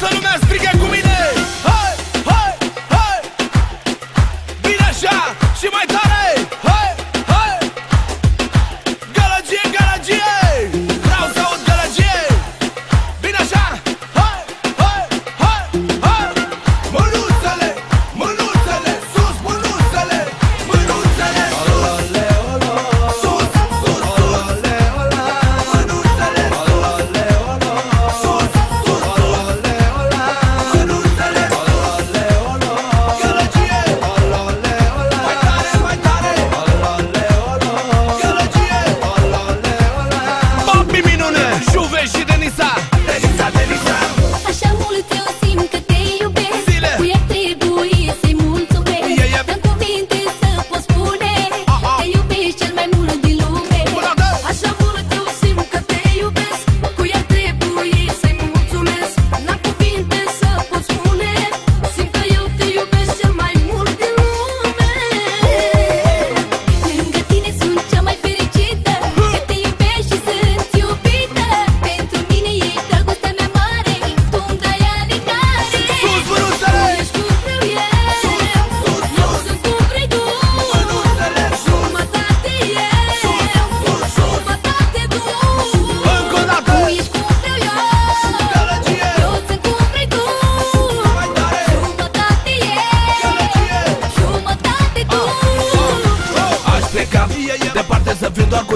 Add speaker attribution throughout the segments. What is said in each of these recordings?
Speaker 1: matando nas brigas comigo.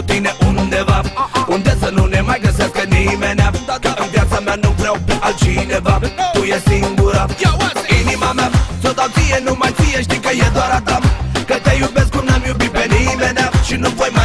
Speaker 1: tine undeva. Unde să nu ne mai găsească nimeni Dar în viața mea nu vreau altcineva. Tu e singura. Inima mea ți-o dau ție, numai ție Știi că e doar a ta. Că te iubesc cum n-am iubit pe nimeni Și nu voi mai